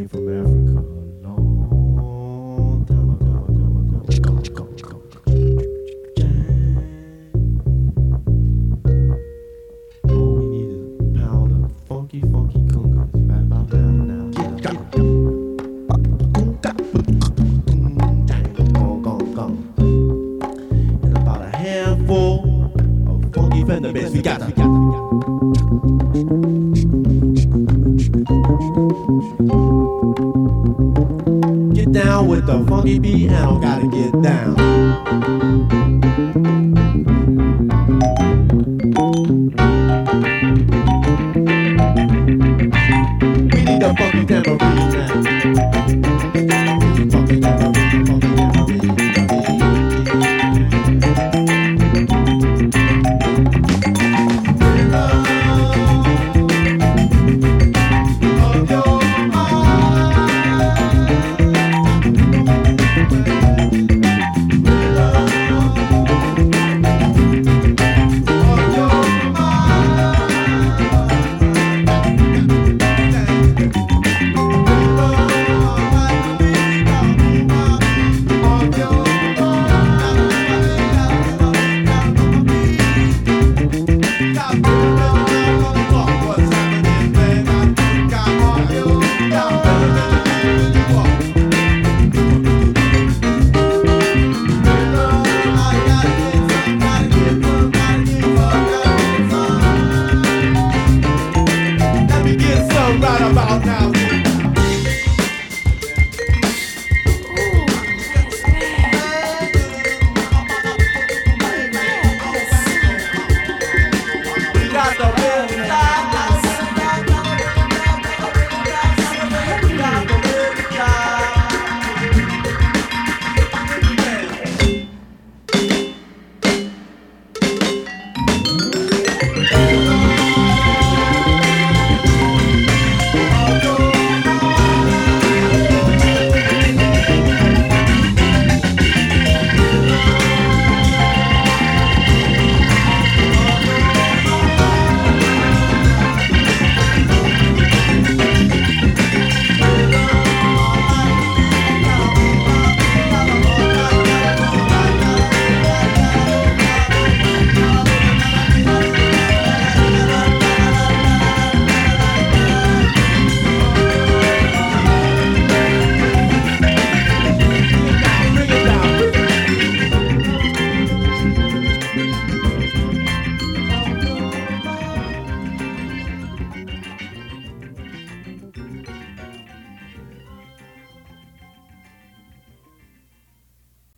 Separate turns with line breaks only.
came from Africa a long time ago. All we need is a pound of funky, funky congas right about now. And about a handful of funky fender. We got, we got, we got. Get down with the funky piano, gotta get down. about now.